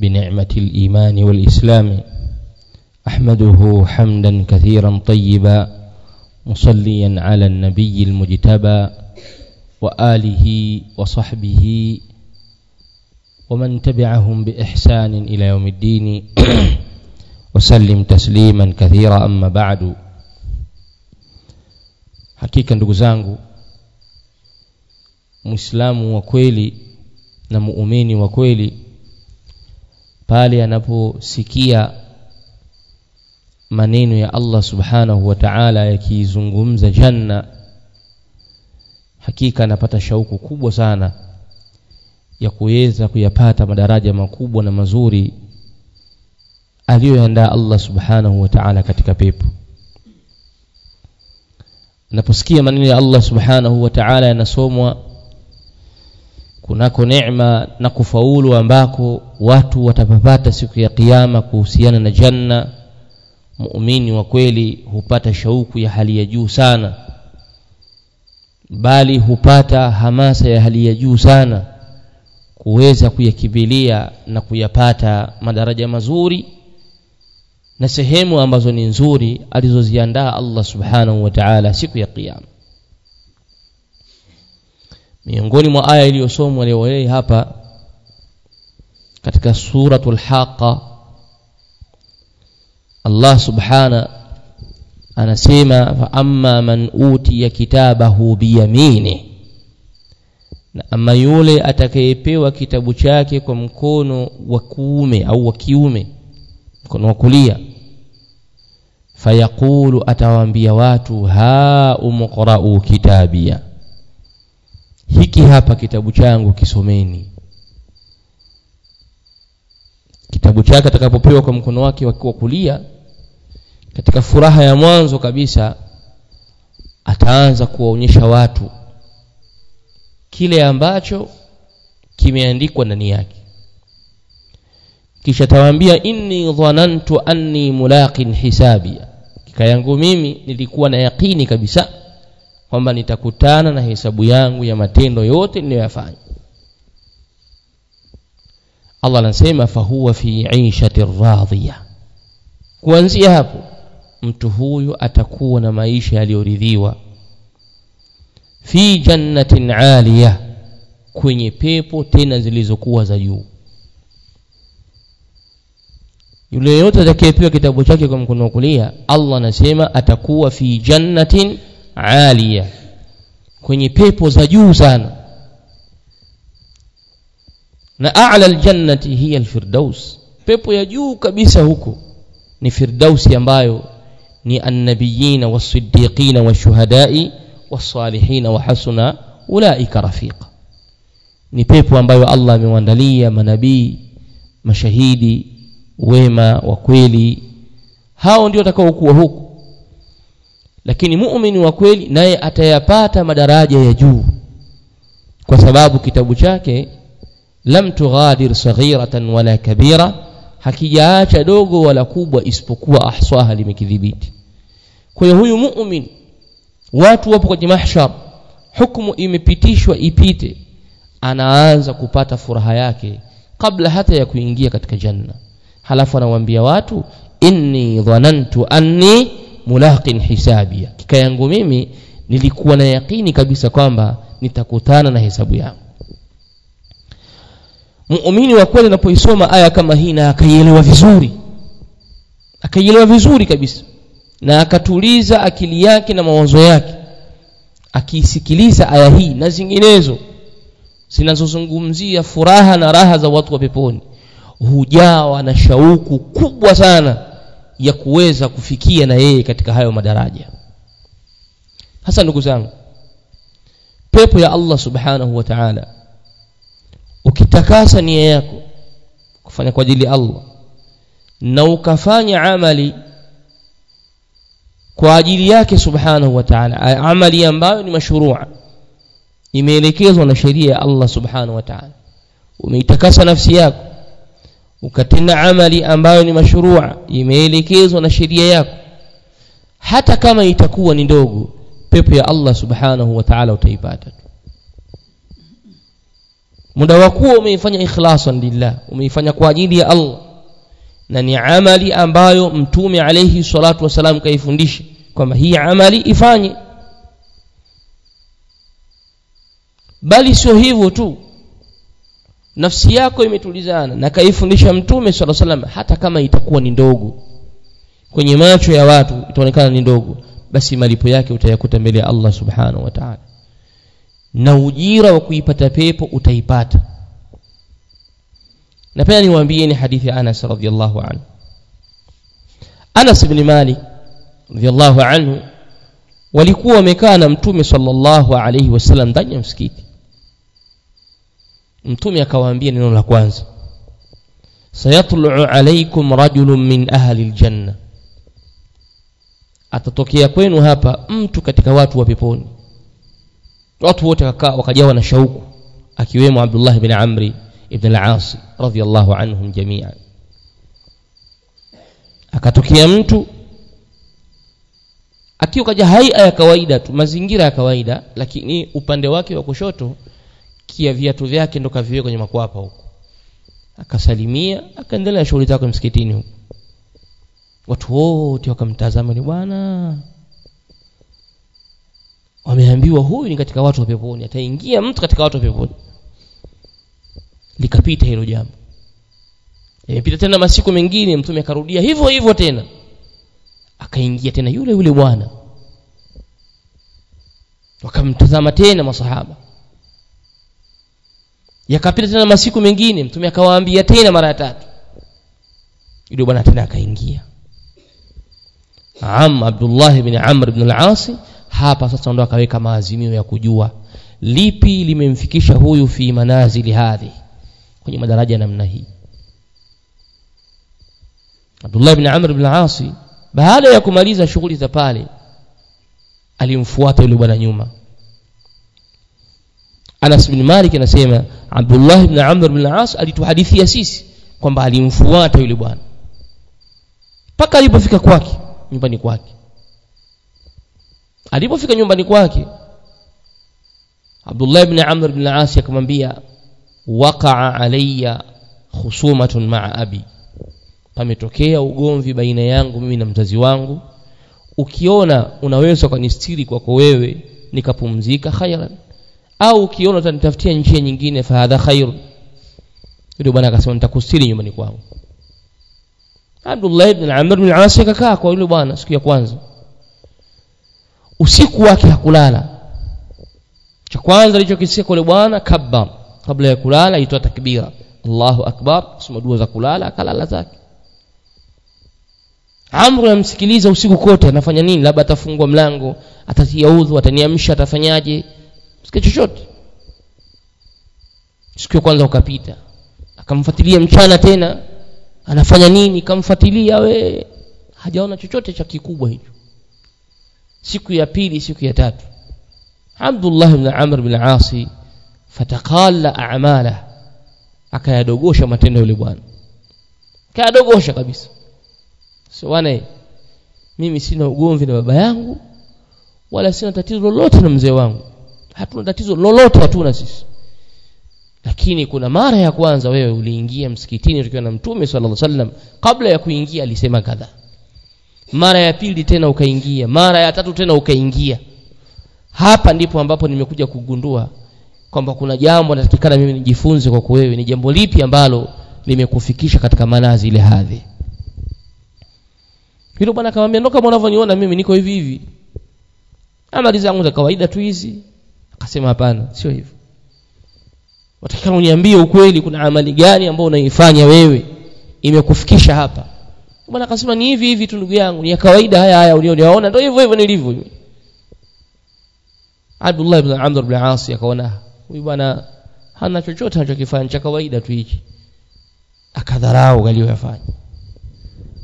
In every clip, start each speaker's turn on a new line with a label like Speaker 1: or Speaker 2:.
Speaker 1: بنعمة الإيمان والإسلام. أحمده حمدا كثيرا طيبا مصليا على النبي المجتبى وآله وصحبه ومن تبعهم بإحسان إلى يوم الدين. وسلم تسليما كثيرا أما بعد. hakika ndugu zangu muislamu wa kweli pale anaposikia maneno ya Allah subhanahu wa ta'ala yakizungumza janna hakika anapata shauku kubwa sana ya kuweza kuyapata madaraja makubwa na mazuri aliyoandaa Allah subhanahu wa ta'ala katika pepo. Anaposikia maneno ya Allah subhanahu wa ta'ala yanasomwa kunako neema na kufaulu ambako watu watapapata siku ya kiyama kuhusiana na janna. Muumini wa kweli hupata shauku ya hali ya juu sana bali hupata hamasa ya hali ya juu sana kuweza kuyakibilia na kuyapata madaraja mazuri na sehemu ambazo ni nzuri alizoziandaa Allah subhanahu wa ta'ala siku ya kiyama miongoni mwa aya iliyosomwa leo hii hapa katika suratul haqa Allah subhana anasema fa amma man utiya kitabahu biyamini. Na ama yule atakayepewa kitabu chake kwa mkono wa kuume au wa kiume mkono wa kulia fayaqulu atawaambia watu ha umqra'u kitabia hiki hapa kitabu changu kisomeni. Kitabu chake atakapopewa kwa mkono wake wa kulia katika furaha ya mwanzo kabisa ataanza kuwaonyesha watu kile ambacho kimeandikwa ndani yake. Kisha tawaambia inni dhanantu anni mulaqin hisabia kika yangu mimi nilikuwa na yakini kabisa kwamba nitakutana na hesabu yangu ya matendo yote niliyoyafanya. Allah anasema fahuwa fi 'ishati radhiya kuanzia hapo mtu huyu atakuwa na maisha yaliyoridhiwa. Fi jannatin 'aliya kwenye pepo tena zilizokuwa za juu. Yule yote atakayepewa kitabu chake kwa mkono wa kulia Allah anasema atakuwa fi jannatin 'aliya kwenye pepo za juu sana. Na a'la aljannati hiya alfirdaus. Pepo ya juu kabisa huko ni firdausi ambayo ni annabiyina wasiddiqina washuhadai wasalihina wahasuna ulaika rafiqa. Ni pepo ambayo Allah amewaandalia manabii mashahidi wema wa kweli. Hao ndio watakaokuwa huko lakini muumini wa kweli naye atayapata madaraja ya juu. Kwa sababu kitabu chake lam tughadir saghiratan wala kabira hakijaacha dogo wala kubwa isipokuwa ahsaha limekidhibiti. Kwa hiyo huyu muumini watu wapo kwenye mahshar hukumu imepitishwa ipite anaanza kupata furaha yake kabla hata ya kuingia katika janna. Halafu anawaambia watu inni dhanantu anni mulaqin hisabia kika yangu mimi nilikuwa na yakini kabisa kwamba nitakutana na hesabu yangu. Muumini wa kweli anapoisoma aya kama hii na akaielewa vizuri akaielewa vizuri kabisa na akatuliza akili yake na mawazo yake akiisikiliza aya hii na zinginezo zinazozungumzia furaha na raha za watu wa peponi hujawa na shauku kubwa sana ya kuweza kufikia na yeye katika hayo madaraja. Hasa ndugu zangu pepo ya Allah subhanahu wa ta'ala ukitakasa nia yako kufanya kwa ajili ya Allah na ukafanya amali kwa ajili yake subhanahu wa ta'ala amali ambayo ni mashrua imeelekezwa na sheria ya Allah subhanahu wa ta'ala umeitakasa nafsi yako ukatenda amali ambayo ni mashrua imeelekezwa na sheria yako. Hata kama itakuwa ni ndogo pepo ya Allah subhanahu wa ta'ala utaipata muda wako umeifanya ikhlasan lillah umeifanya kwa ajili ya Allah. Na ni amali ambayo mtume alayhi salatu wasalam kaifundisha kwamba hii amali ifanye. Bali sio hivyo tu nafsi yako imetulizana. Na kaifundisha mtume swalla salam hata kama itakuwa ni ndogo. Kwenye macho ya watu itaonekana ni ndogo. Basi malipo yake utayakuta mbele ya Allah subhanahu wa ta'ala. Na ujira wa kuipata pepo utaipata. Napenda pia niwaambie ni hadithi ya Anas radhiyallahu anhu. Anas ibn Malik radhiyallahu anhu walikuwa wamekaa na mtume sallallahu alayhi wasallam ndani ya msikiti mtume akawaambia neno la kwanza sayatlu alaykum rajulun min ahli aljanna. Atatokea kwenu hapa mtu katika watu wa peponi. Watu wote wakakaa wakajawa na shauku akiwemo Abdullah ibn Amri ibn al-As radhiyallahu anhum jami'an. Akatokea mtu akiwa kaja haia ya kawaida tu mazingira ya kawaida lakini upande wake wa kushoto kia viatu vyake ndo kaviwe kwenye makwapa huko. Akasalimia akaendelea shughuli zake msikitini huko. Watu wote wakamtazama ni bwana wameambiwa huyu ni katika watu wa peponi ataingia mtu katika watu wa peponi. Likapita hilo jambo. Imepita tena masiku mengine mtume akarudia hivyo hivyo tena. Akaingia tena yule yule bwana. Wakamtazama tena masahaba yakapita tena masiku mengine mtume akawaambia tena mara ya tatu. Yule bwana tena akaingia. Am Abdullah ibn Amr ibn al-As hapa sasa ndo akaweka maazimio ya kujua lipi limemfikisha huyu fi manazili hadhi kwenye madaraja namna hii. Abdullah ibn Amr ibn al-As baada ya kumaliza shughuli za pale alimfuata yule bwana nyuma. Anas bin Malik anasema Abdullah ibn Amr ibn al-As alituhadithia sisi kwamba alimfuata yule bwana. Mpaka alipofika kwake nyumbani kwake. Alipofika nyumbani kwake Abdullah ibn Amr ibn al-As akamwambia waqa'a alayya khusumatun ma'a abi. Pametokea ugomvi baina yangu mimi na mzazi wangu. Ukiona unaweza kunistiri kwako wewe nikapumzika khairan au ukiona utanitafutia njia nyingine fa hadha khair. Yule bwana akasema nitakustiri nyumbani kwangu. Abdullah ibn Amr ibn al-As akakaa kwa yule bwana siku ya kwanza. Usiku wake hakulala. Cha kwanza alichokisikia kwa yule bwana kabba kabla ya kulala aitoa takbira. Allahu akbar. Soma dua za kulala akalala zake. Amru amsikiliza usiku kote anafanya nini? Labda atafungua mlango atatia udhu ataniamsha atafanyaje sikia chochote. Siku ya kwanza ukapita akamfuatilia mchana tena anafanya nini? Kamfuatilia we hajaona chochote cha kikubwa hicho. Siku ya pili siku ya tatu Abdullah ibn Amr ibn Asi fatakala a'mala akayadogosha matendo yule bwana. Kayadogosha kabisa. So wana mimi sina ugomvi na baba yangu wala sina tatizo lolote na mzee wangu hatuna tatizo lolote hatuna sisi. Lakini kuna mara ya kwanza wewe uliingia msikitini tukiwa na mtume sallallahu alaihi wasallam kabla ya kuingia alisema kadha. Mara ya pili tena ukaingia mara ya tatu tena ukaingia. Hapa ndipo ambapo nimekuja kugundua kwamba kuna jambo natakikana mimi nijifunze kwa wewe ni jambo lipi ambalo limekufikisha katika manazi ile hadhi. Hilo bwana akamwambia ndo kama unavyoniona mimi niko hivi hivi. Amali zangu za kawaida tu hizi akasema hapana sio hivyo. Watakana uniambie ukweli kuna amali gani ambayo unaifanya wewe? Imekufikisha hapa. Bwana akasema ni hivi hivi tu ndugu yangu ni ya kawaida haya haya ulioniona ndio hivyo hivyo nilivyo. Abdullah ibn Amr ibn As akaona huyu bwana hana chochote anachokifanya cha kawaida tu hichi. Akadharau aliyoyafanya.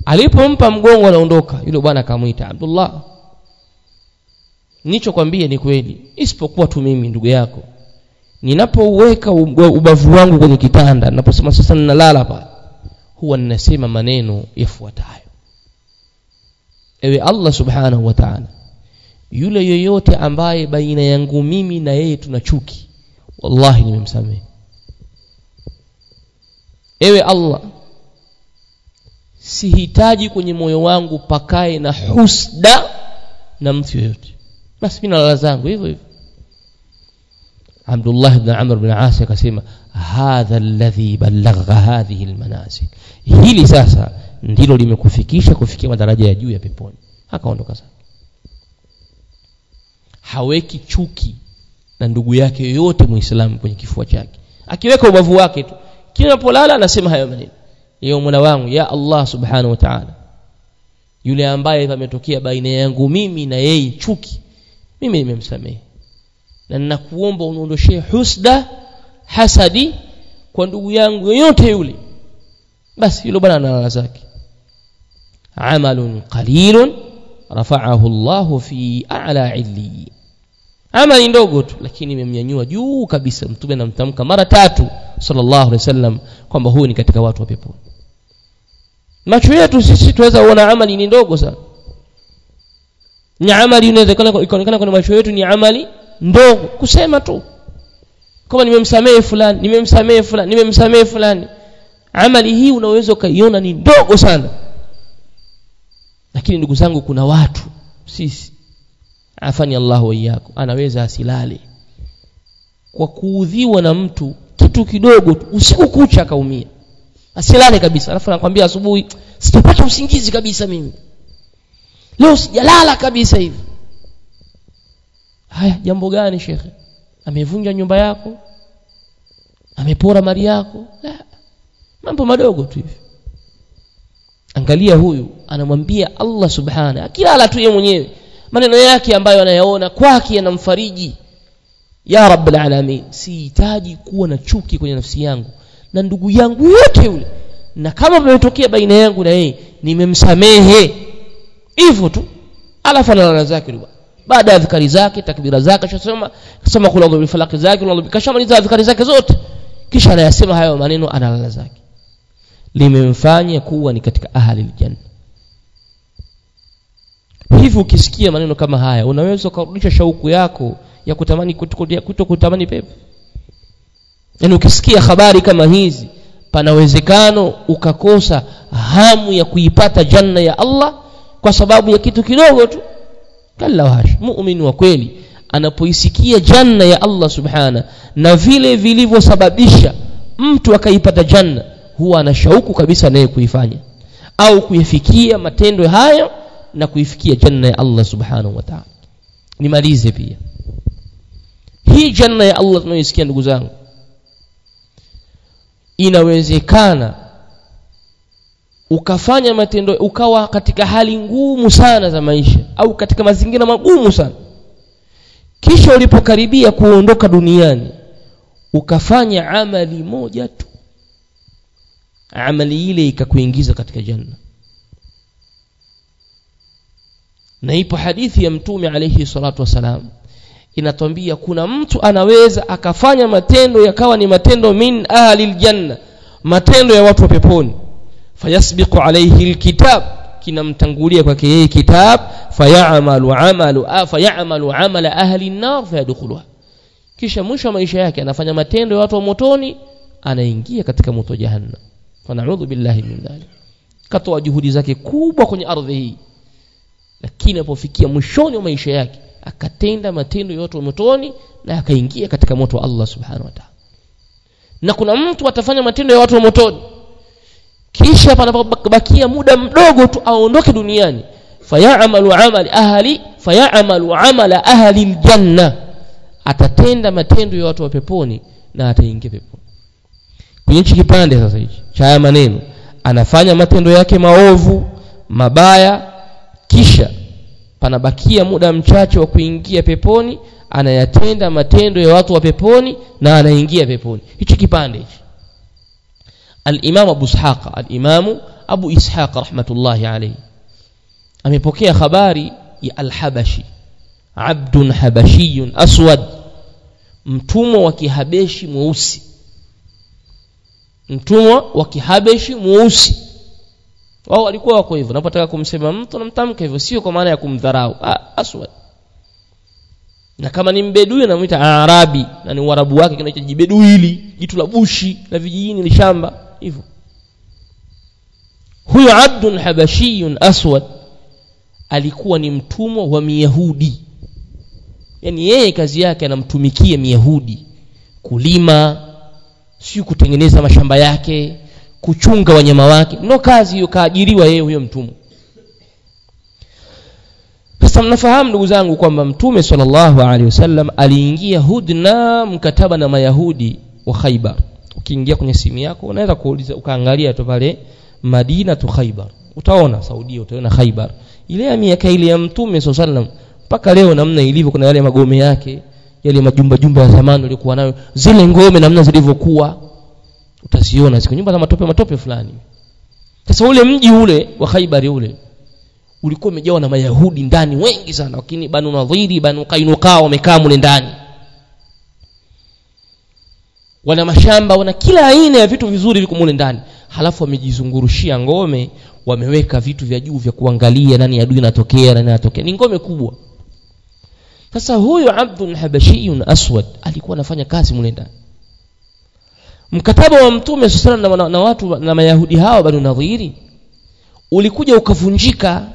Speaker 1: Alipompa mgongo anaondoka. Yule bwana akamwita Abdullah nichokwambia ni kweli. Isipokuwa tu mimi ndugu yako. Ninapouweka ubavu wangu kwenye kitanda ninaposema sasa ninalala hapa huwa ninasema maneno yafuatayo. Ewe Allah subhanahu wa ta'ala yule yoyote ambaye baina yangu mimi na yeye tuna chuki wallahi nimemsamehe. Ewe allah sihitaji kwenye moyo wangu pakae na husda na mtu yoyote basi mimi nalala zangu hivyo hivyo. Abdullah ibn Amr ibn As akasema hadha alladhi ballagha hadhihi almanazil. Hili sasa ndilo limekufikisha kufikia madaraja ya juu ya peponi. Akaondoka sasa haweki chuki na ndugu yake yoyote muislamu kwenye kifua chake. Akiweka ubavu wake tu. Kila anapolala anasema hayo maneno. Yeye mwana wangu ya Allah subhanahu wa ta'ala yule ambaye pametokea baina yangu mimi na yeye chuki mimi nimemsamehe. Na ninakuomba uniondoshee husda hasadi kwa ndugu yangu yoyote yule. Basi yule bwana analala zake. Amalun qalilun rafa'ahu Allah fi a'la 'illi. Amali ndogo tu lakini imemnyanyua juu kabisa. Mtume anamtamka mara tatu sallallahu alaihi wasallam kwamba huyu ni katika watu wa peponi. Macho yetu sisi tuweza kuona amali ni ndogo sana ni amali inawezekana ikaonekana kwenye macho yetu ni amali ndogo. Kusema tu. Kama nimemsamehe fulani nimemsamehe fulani nimemsamehe fulani. Amali hii unaweza ukaiona ni ndogo sana. Lakini ndugu zangu kuna watu sisi afani Allah waiyakum anaweza asilale. Kwa kuudhiwa na mtu kitu kidogo usiku kucha akaumia. Asilale kabisa alafu anakwambia asubuhi sitapata usingizi kabisa mimi leo sijalala kabisa hivi. Haya jambo gani shekhe? Amevunja nyumba yako? Amepora mali yako? La mambo madogo tu hivi. Angalia huyu anamwambia Allah subhana akilala tu yeye mwenyewe maneno yake ambayo anayaona kwake yanamfariji. Ya rabbul alamin sihitaji kuwa na chuki kwenye nafsi yangu na ndugu yangu yote yule. Na kama pametokea baina yangu na yeye nimemsamehe hivyo tu. Alafu analala zake yule baada ya dhikari zake takbira zake shasema kasema kula bil falaki zake kashamaliza dhikari zake zote. Kisha anayasema hayo maneno analala zake. Limemfanya kuwa ni katika ahli aljanna. Hivyo ukisikia maneno kama haya unaweza ukarudisha shauku yako ya kutamani kuto kutamani pepo. Yaani ukisikia habari kama hizi pana uwezekano ukakosa hamu ya kuipata janna ya Allah kwa sababu ya kitu kidogo tu. Kalla wash muumini wa kweli anapoisikia janna ya Allah subhana na vile vilivyosababisha mtu akaipata janna huwa ana shauku kabisa naye kuifanya au kuifikia matendo hayo na kuifikia janna ya Allah subhanahu wa ta'ala. Nimalize pia. Hii janna ya Allah tunayoisikia ndugu zangu inawezekana ukafanya matendo ukawa katika hali ngumu sana za maisha au katika mazingira magumu sana. Kisha ulipokaribia kuondoka duniani ukafanya amali moja tu. Amali ile ikakuingiza katika janna na ipo hadithi ya mtume alayhi salatu wasalam inatwambia kuna mtu anaweza akafanya matendo yakawa ni matendo min ahli aljanna matendo ya watu wa peponi fayasbiqu alayhi alkitab. Kinamtangulia kwake yeye kitab. Fayamalu amalu fayamalu amala ahli an-nar fayadkhuluha. Kisha mwisho wa maisha yake anafanya matendo ya watu wa motoni anaingia katika moto jahannam. Fanaudhu billahi min dhalik. Katoa juhudi zake kubwa kwenye ardhi hii. Lakini apofikia mwishoni wa maisha yake akatenda matendo ya watu wa motoni na akaingia katika moto wa Allah subhanahu wa ta'ala. Na kuna mtu atafanya matendo ya watu wa motoni kisha panapobakia muda mdogo tu aondoke duniani. Fayamalu amali ahli fayamalu amala ahli aljanna. Atatenda matendo ya watu wa peponi na ataingia peponi. Kwenye hichi kipande sasa hichi cha haya maneno anafanya matendo yake maovu mabaya kisha panabakia muda mchache wa kuingia peponi anayatenda matendo ya watu wa peponi na anaingia peponi. Hichi kipande hichi al-Imam Abu Ishaq al-Imam Abu Ishaq rahmatullahi alayhi. Amepokea habari ya al-Habashi. Abdun habashiyun aswad. Mtumwa wa kihabeshi mweusi. Mtumwa wa kihabeshi mweusi. Wao walikuwa wako hivyo. Unapotaka kumsema mtu namtamka hivyo. Sio kwa maana ya kumdharau. Aswad. Na kama ni mbedui anamuita arabi. Na ni uarabu wake kinaitwa hili. Jitu la bushi na vijijini ni shamba hivyo. Huyo abdun habashiyun aswad alikuwa ni mtumwa wa miyahudi yani yeye kazi yake anamtumikia miyahudi kulima si kutengeneza mashamba yake kuchunga wanyama wake. No kazi hiyo kaajiriwa yeye huyo mtumwa. Sasa mnafahamu ndugu zangu kwamba mtume sallallahu alaihi wasallam aliingia hudna mkataba na mayahudi wa khaibar ukiingia kwenye simu yako unaweza kuuliza ukaangalia tu pale madina tu khaibar utaona saudia utaona khaibar ile ya miaka ile ya mtume alaihi mpaka leo namna ilivyo kuna yale magome yake yale majumba jumba ya zamani walikuwa nayo zile ngome namna zilivyokuwa utaziona ziko nyumba za matope matope fulani. Sasa ule mji ule wa Khaibar ule ulikuwa umejawa na mayahudi ndani wengi sana lakini banu nadhiri banu kainuka wamekaa mule ndani wana mashamba wana kila aina ya vitu vizuri viko mule ndani. Halafu wamejizungurushia ngome wameweka vitu vya juu vya kuangalia nani adui anatokea nani anatokea. Ni ngome kubwa. Sasa huyu abdun habashiyun aswad alikuwa anafanya kazi mule ndani. Mkataba wa mtume sasa na, na, na watu na mayahudi hawa banu nadhiri ulikuja ukavunjika.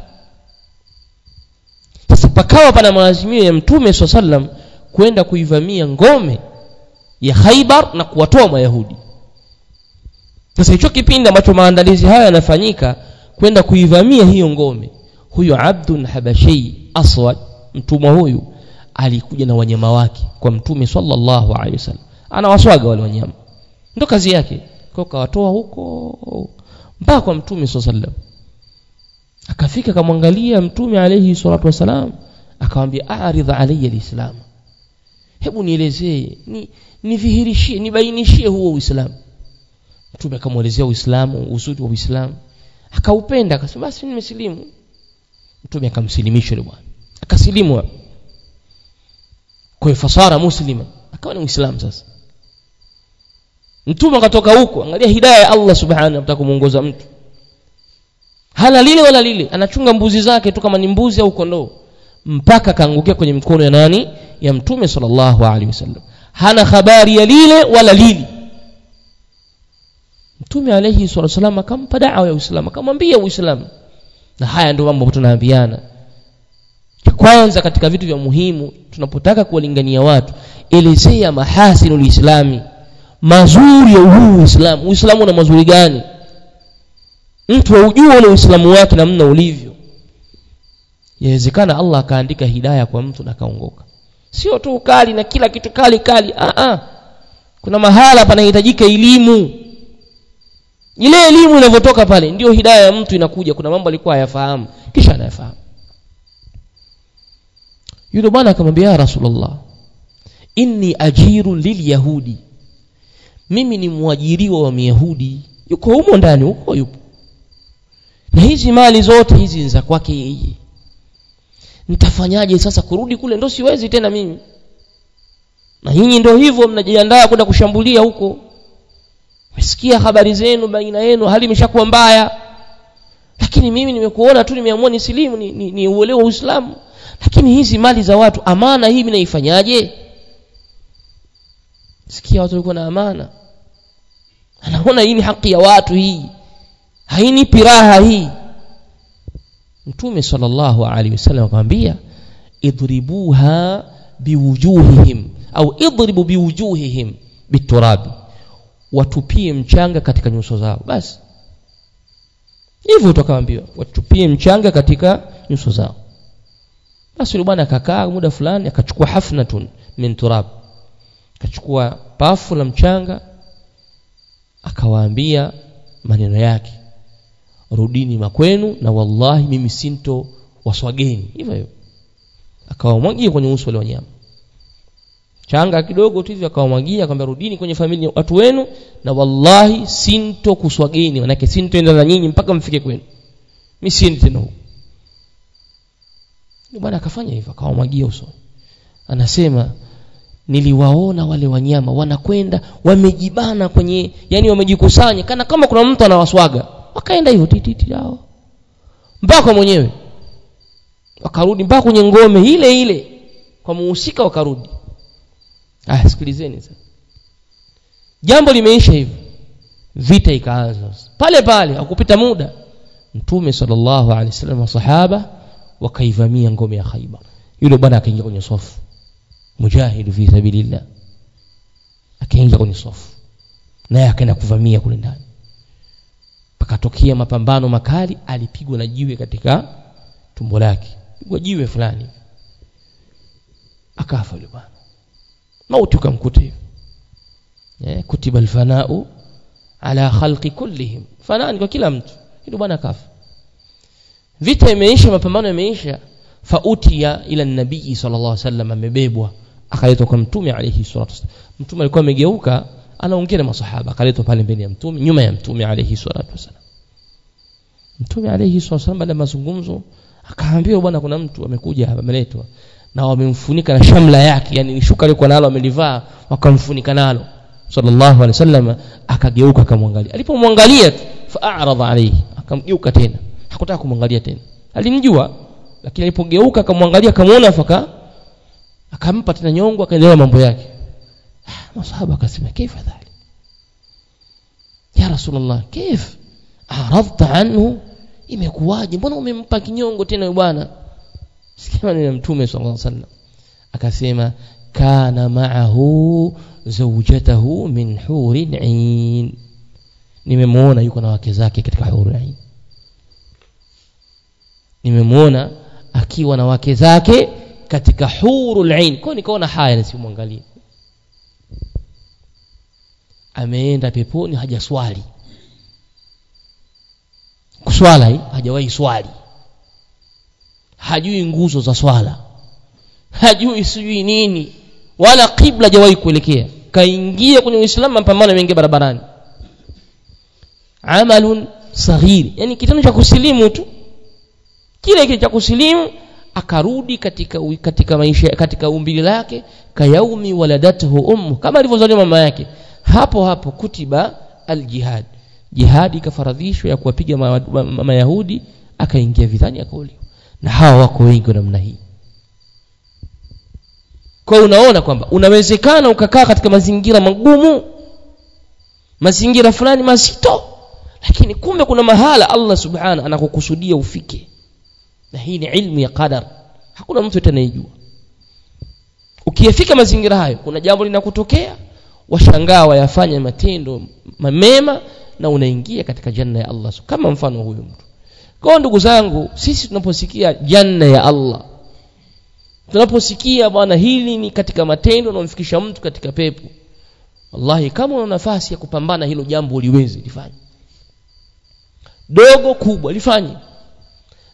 Speaker 1: Sasa pakawa pana maazimio ya mtume saa sallam kwenda kuivamia ngome ya khaibar na kuwatoa mayahudi. Sasa hicho kipindi ambacho maandalizi haya yanafanyika kwenda kuivamia hiyo ngome huyo abdun Habashi aswad mtumwa huyu alikuja na wanyama wake kwa mtume sallallahu alaihi wasallam. Anawaswaga wale wanyama. Ndo kazi yake. Kwa kawatoa huko mpaka kwa mtume sallallahu sallam akafika akamwangalia mtume alayhi salatu wasalam akamwambia aridha alayya alislam hebu nielezee ni nidhihirishie nibainishie huo uislamu. Mtume akamwelezea uislamu uzuri wa uislamu. Akaupenda akasema basi nimesilimu mtume akamsilimisha yule bwana. Akasilimu. Kwa fasara muslima akawa ni muislamu sasa. Mtume akatoka huko angalia hidayah ya Allah subhanahu ta'ala kumuongoza mtu. Hana lile wala lile anachunga mbuzi zake tu kama ni mbuzi au kondoo mpaka kaangukia kwenye mikono ya nani? Ya mtume sallallahu alaihi wasallam. Hana habari ya lile wala lili. Mtume alaihi wasallam akampa dawa ya uislamu akamwambia uislamu. Na haya ndio mambo tunaambiana. Kwanza katika vitu vya muhimu tunapotaka kuwalingania watu elezea mahasinu uislamu mazuri ya huu uislamu. Uislamu una mazuri gani? Mtu aujue ule uislamu wake namna ulivyo yawezekana allah akaandika hidaya kwa mtu na kaongoka. sio tu kali na kila kitu kali kali ah ah. Kuna mahala panahitajika elimu. Ile elimu inavyotoka pale ndio hidaya ya mtu inakuja. Kuna mambo alikuwa hayafahamu kisha anayafahamu. Yule bwana akamwambia ya rasulullah inni ajiru lilyahudi. Mimi ni mwajiriwa wa myahudi. Yuko humo ndani huko yupo. Na hizi mali zote hizi ni za kwake yeye nitafanyaje sasa kurudi kule? Ndo siwezi tena mimi. Na nyinyi ndio hivyo mnajiandaa kwenda kushambulia huko. Mesikia habari zenu baina yenu hali imeshakuwa mbaya. Lakini mimi nimekuona tu nimeamua nisilimu ni, ni, ni uelewa uislamu. Lakini hizi mali za watu amana hii mimi naifanyaje sikia watu walikuwa na amana. Anaona hii ni haki ya watu hii. Haini piraha hii mtume sallallahu alaihi wasallam akamwambia idribuha biwujuhihim au idribu biwujuhihim biturabi watupie mchanga katika nyuso zao. Basi hivyo tukaambiwa watupie mchanga katika nyuso zao. Basi yule bwana akakaa muda fulani akachukua hafnatun min turab akachukua pafu la mchanga akawaambia maneno yake rudini makwenu na wallahi mimi sinto waswageni. Hivyo hivyo. Akawamwagia kwenye uso wale wanyama. Changa kidogo tu hivyo akawamwagia akamwambia rudini kwenye familia watu wenu na wallahi sinto kuswageni. Manake sintoenda na nyinyi mpaka mfike kwenu. Mi siendi tena huko. Bwana akafanya hivyo akawamwagia uso. Anasema niliwaona wale wanyama wanakwenda wamejibana kwenye yani wamejikusanya kana kama kuna mtu anawaswaga wakaenda hiyo tititi yao mpaka mwenyewe. Wakarudi mpaka kwenye ngome ile ile. Kwa muhusika wakarudi. Ah sikilizeni sasa. Jambo limeisha hivi vita ikaanza. Pale pale hakupita muda. Mtume sallallahu alaihi wasallam masahaba wakaivamia ngome ya khaiba yule bwana akaingia kwenye sofu. Mujahid fi sabilillah. Akaingia kwenye sofu. Naye akaenda kuvamia kule ndani pakatokea mapambano makali alipigwa na jiwe katika tumbo lake. Pigwa jiwe fulani. Akafa yule bwana. Mauti ukamkuta hivi. Eh, kutiba alfanau ala khalqi kullihim. Fanani kwa kila mtu. Yule bwana akafa. Vita imeisha mapambano yameisha. Fautia ila nabii sallallahu alaihi wasallam amebebwa. Akaletwa kwa mtume alayhi salatu wasallam mtume alikuwa amegeuka anaongea na masahaba akaletwa pale mbele ya mtume nyuma ya mtume alayhi salatu wasallam mtume alayhi salatu wasallam baada ya mazungumzo akaambiwa bwana kuna mtu amekuja hapa ameletwa na wamemfunika na shamla yake yani ni shuka alikuwa nalo amelivaa wakamfunika nalo. Sallallahu alaihi wasallam akageuka akamwangalia. Alipomwangalia fa'arada alayhi akamgeuka tena. Hakutaka kumwangalia tena. Alimjua lakini alipogeuka akamwangalia akamwona faka akampa tena nyongo akaendelea mambo yake masahaba akasema kaifa dhali ya rasulullah kif aradta anhu? Imekuwaje? Mbona umempa kinyongo tena bwana? Sikia ni mtume sallallahu alaihi wasallam. Akasema kana ma'ahu zawjatahu min hurin 'ain nimemuona yuko na wake zake katika hurin 'ain nimemuona akiwa na wake zake katika hurul 'ain kwa nikaona haya nisimwangalie ameenda peponi hajaswali. Kuswala hii hajawahi swali. Hajui nguzo za swala. Hajui sijui nini. Wala kibla hajawahi kuelekea. Kaingia kwenye uislamu mapambano mengi barabarani. Amalun saghir. Yani kitendo cha kusilimu tu. Kile kile cha kusilimu akarudi katika katika maisha katika umbili lake. Kayaumi waladathu ummu. Kama alivyozaliwa mama yake hapo hapo kutiba aljihad. Jihadi ikafaradhishwa ya kuwapiga mayahudi ma, ma, akaingia vidhani akauliwa na hawa wako wengi namna hii. Kwa unaona kwamba unawezekana ukakaa katika mazingira magumu mazingira fulani mazito lakini kumbe kuna mahala Allah subhana anakukusudia ufike. Na hii ni ilmu ya qadar. Hakuna mtu atanayejua ukiyafika mazingira hayo kuna jambo linakutokea washangaa wayafanya matendo mema na unaingia katika janna ya Allah kama mfano huyu mtu. Kwa ndugu zangu sisi tunaposikia janna ya Allah tunaposikia bwana hili ni katika matendo naomfikisha mtu katika pepo wallahi kama una nafasi ya kupambana hilo jambo uliweze lifanye. Dogo kubwa lifanye.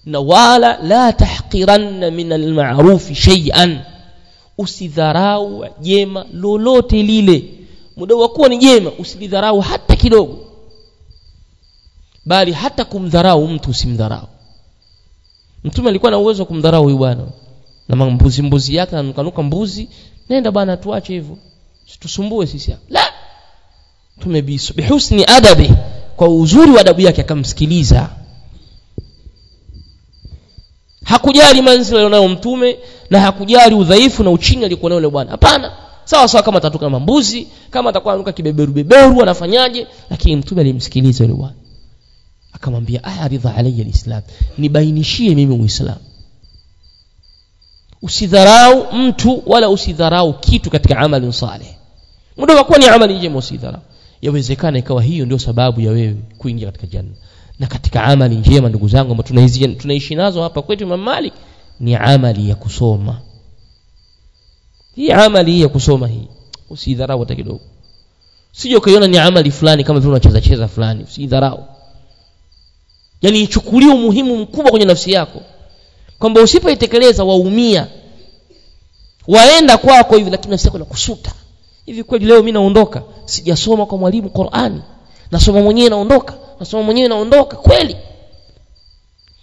Speaker 1: Na wala la tahqiranna min alma'ruf shay'an usidharau jema lolote lile muda wa kuwa ni jema usilidharau hata kidogo. Bali hata kumdharau mtu usimdharau. Mtume alikuwa na uwezo wa kumdharau huyu bwana. Na mbuzi mbuzi yake ananukanuka mbuzi. Nenda bwana tuache hivyo. Situsumbue sisi la! Mtume bihusni adabi. Kwa uzuri wa adabu yake akamsikiliza. Hakujali manzila alionayo mtume na hakujali udhaifu na uchini alikuwa nayo yule bwana. Hapana sawa sawa kama atatoka na mbuzi kama atakuwa ananuka kibeberu beberu anafanyaje? Lakini mtume alimsikiliza yule bwana. Akamwambia aridha alayya alislam. Nibainishie mimi uislamu. Usidharau mtu wala usidharau kitu katika amali saleh wa kuwa ni amali njema usidharau. Yawezekana ikawa hiyo ndio sababu ya wewe kuingia katika janna na katika amali njema ndugu zangu ambao tunaishi nazo hapa kwetu Imam Malik ni amali ya kusoma hii amali hii ya kusoma hii usidharau hata kidogo. Sije ukaiona ni amali fulani kama vile unacheza cheza fulani usidharau. Yani ichukulie umuhimu mkubwa kwenye nafsi yako. Kwamba usipoitekeleza waumia waenda kwako hivi lakini nafsi yako inakusuta hivi kweli leo mimi naondoka? Sijasoma kwa mwalimu Qur'ani. Nasoma mwenyewe naondoka? Nasoma mwenyewe naondoka? Kweli.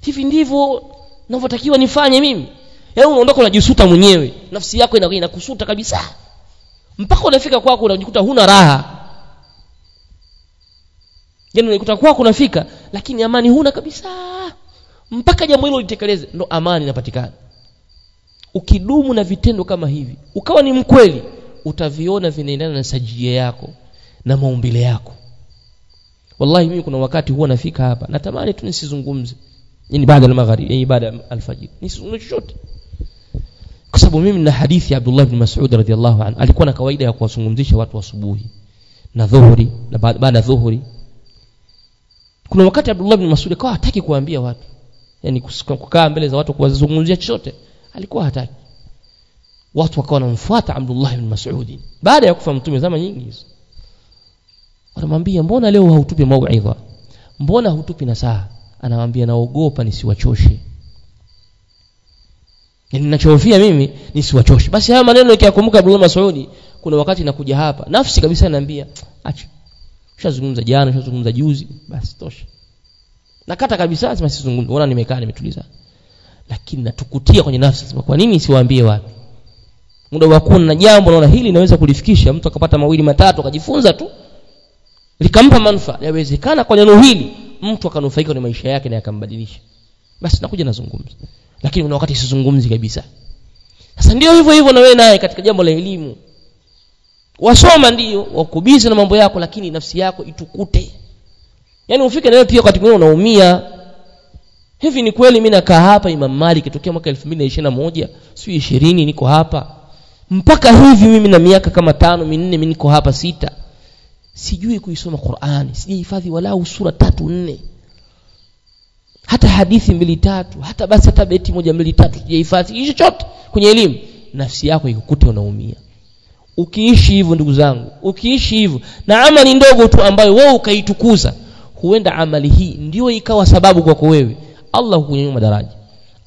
Speaker 1: Hivi ndivyo ninavyotakiwa nifanye mimi yaani unaondoka unajisuta mwenyewe. Nafsi yako inakuwa inakusuta kabisa. Mpaka unafika kwako unajikuta huna raha. Yaani unajikuta kwako unafika lakini amani huna kabisa. Mpaka jambo hilo litekeleze ndo amani inapatikana. Ukidumu na vitendo kama hivi ukawa ni mkweli utaviona vinaendana na sajia yako na maumbile yako. Wallahi mimi kuna wakati huwa nafika hapa natamani tu nisizungumze. Yani baada ya magharibi yani baada ya alfajiri nisizungumze chochote kwa sababu mimi na hadithi ya Abdullah ibn Mas'ud radhiallahu anhu alikuwa na kawaida ya kuwazungumzisha watu asubuhi na dhuhuri na baada ya dhuhuri. Kuna wakati Abdullah ibn Mas'ud akawa hataki kuambia watu. Yani kukaa mbele za watu kuwazungumzia chochote. Alikuwa hataki. Watu wakawa wanamfuata Abdullah ibn Mas'ud. Baada ya kufa mtume zama nyingi hizo. Wanamwambia mbona leo hautupi mauidha? Mbona hutupi nasaha? Anamwambia naogopa nisiwachoshe ninachofia mimi nisiwachoshe basi haya maneno nikiyakumbuka Abdullah Masudi kuna wakati nakuja hapa nafsi kabisa naambia acha ushazungumza jana ushazungumza juzi basi tosha. Nakata kabisa sema sizungumze unaona nimekaa nimetuliza? Lakini natukutia kwenye nafsi sema kwa nini siwaambie wapi? Muda wa kuwa na jambo naona hili naweza kulifikisha mtu akapata mawili matatu akajifunza tu likampa manufaa. Yawezekana kwa neno hili mtu akanufaika kwenye maisha yake na akambadilisha basi nakuja nazungumza lakini kuna wakati sizungumzi kabisa. Sasa ndio hivyo hivyo na wewe naye katika jambo la elimu. Wasoma ndio wakubizi na mambo yako lakini nafsi yako itukute. Yaani ufike nawe pia wakati mwingine unaumia. Hivi ni kweli mimi nakaa hapa Imam Malik kitokea mwaka 2021 si 20 niko hapa. Mpaka hivi mimi na miaka kama tano minne mimi niko hapa sita. Sijui kuisoma Qur'ani sijihifadhi walau sura tatu nne hata hadithi mbili tatu hata basi hata beti moja mbili tatu tujahifadhi hicho chote kwenye elimu nafsi yako ikukute unaumia. Ukiishi hivyo ndugu zangu ukiishi hivyo na amali ndogo tu ambayo wewe ukaitukuza huenda amali hii ndio ikawa sababu kwako wewe. Allah hukunyanyua madaraja.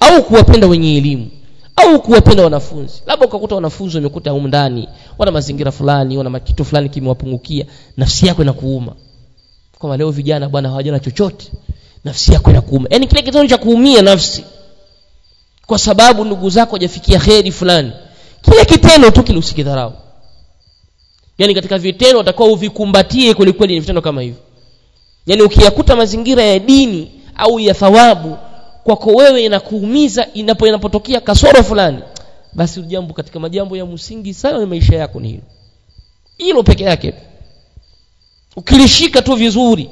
Speaker 1: Au kuwapenda wenye elimu au kuwapenda wanafunzi. Labda ukakuta wanafunzi wamekuta humu ndani wana mazingira fulani wana kitu fulani kimewapungukia nafsi yako inakuuma. Kama leo vijana bwana hawajana chochote nafsi yako inakuuma. Yani kile kitendo cha kuumia nafsi kwa sababu ndugu zako hajafikia kheri fulani kile kitendo tu kile usikidharau yani katika vitendo utakuwa uvikumbatie kweli kweli ni vitendo kama hivyo. Yani ukiyakuta mazingira ya dini au ya thawabu kwako wewe inakuumiza inapo inapotokea kasoro fulani basi jambo katika majambo ya msingi sana ya maisha yako ni hilo. Hilo peke yake ukilishika tu vizuri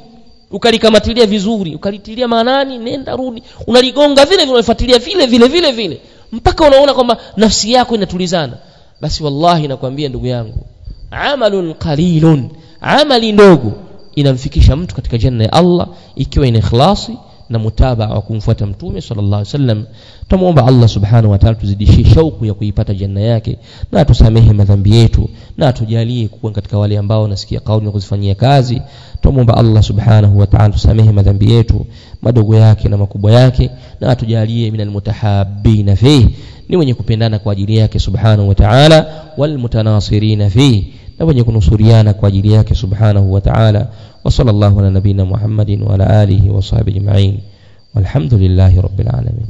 Speaker 1: ukalikamatilia vizuri ukalitilia maanani nenda rudi. Unaligonga vile vile unafuatilia vile vile vile vile. Mpaka unaona kwamba nafsi yako inatulizana. Basi wallahi nakwambia ndugu yangu amalun qalilun amali ndogo inamfikisha mtu katika janna ya Allah ikiwa ina ikhlasi na mutabaa wa kumfuata mtume sallallahu alaihi wasallam tumuomba Allah subhanahu wa ta'ala tuzidishie shauku ya kuipata janna yake na atusamehe madhambi yetu na atujalie kuwa katika wale ambao nasikia kauli na kuzifanyia kazi. Tumuomba Allah subhanahu wa ta'ala tusamehe madhambi yetu madogo yake na makubwa yake na atujalie minal mutahabbina fihi ni wenye kupendana kwa ajili yake subhanahu wa ta'ala wal mutanasirina fihi na wenye kunusuriana kwa ajili yake subhanahu wa ta'ala wa sallallahu ala nabina muhammadin wa ala alihi wa sahbihi ajma'in walhamdulillahi rabbil alamin